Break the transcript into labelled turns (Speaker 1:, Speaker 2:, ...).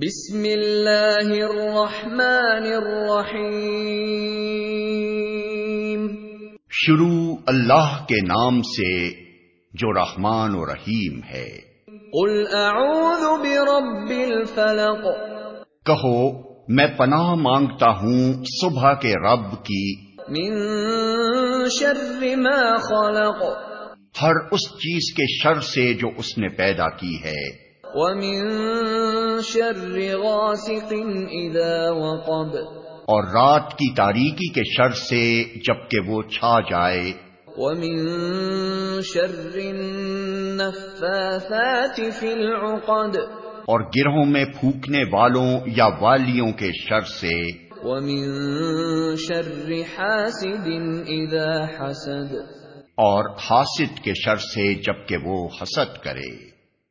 Speaker 1: بسم اللہ الرحمن الرحیم۔
Speaker 2: شروع اللہ کے نام سے جو رحمان و رحیم ہے۔
Speaker 1: قل اعوذ برب الفلق۔
Speaker 2: کہو میں پناہ مانگتا ہوں صبح کے رب کی۔
Speaker 1: من شر ما خلق۔
Speaker 2: ہر اس چیز کے شر سے جو اس نے پیدا کی ہے۔
Speaker 1: ومن شر غاسق اذا وقب۔
Speaker 2: اور رات کی تاریکی کے شر سے جبکہ وہ چھا جائے۔
Speaker 1: ومن شر النفاثات في العقد۔
Speaker 2: اور گرہوں میں پھونکنے والوں یا والیوں کے شر سے۔
Speaker 1: ومن شر حاسد اذا حسد۔
Speaker 2: اور حاسد کے شر سے جبکہ وہ حسد کرے۔